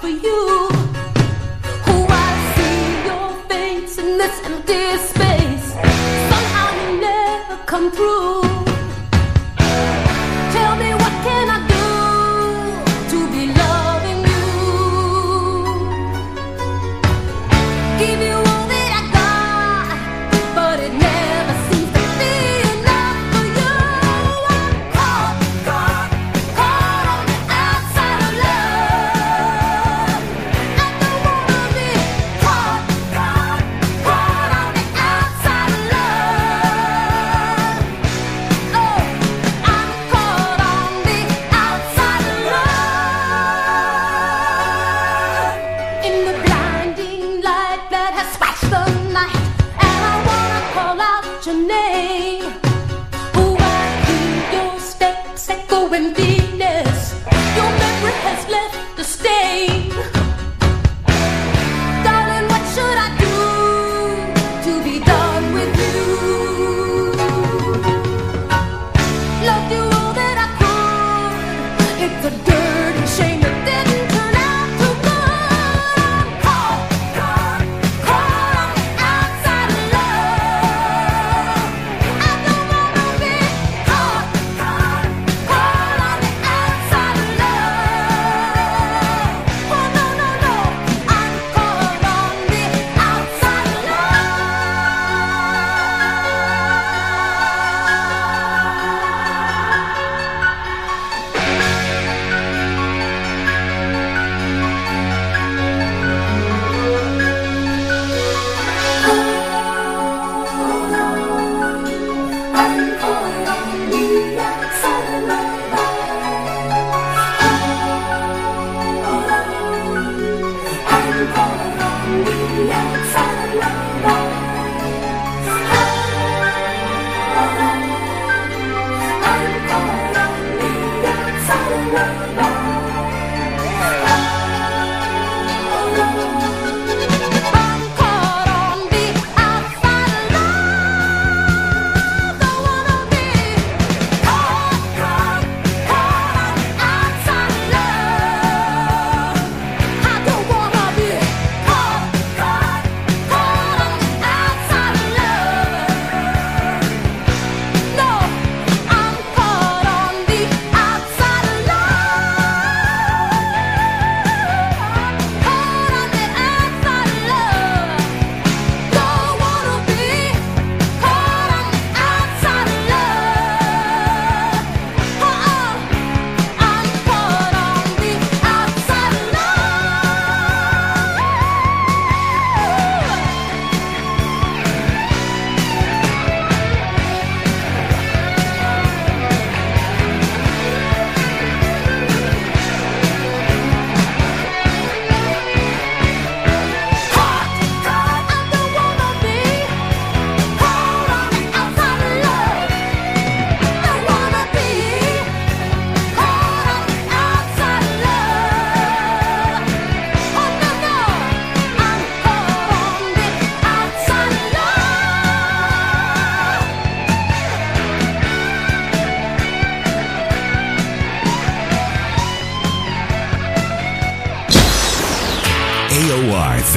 for you. Who I see your face in this empty space. Somehow you never come through. your name. Why do your steps echo in Venus? Your memory has left the stain. Darling, what should I do to be done with you? Loved you all that I could. It's a dirty shame. não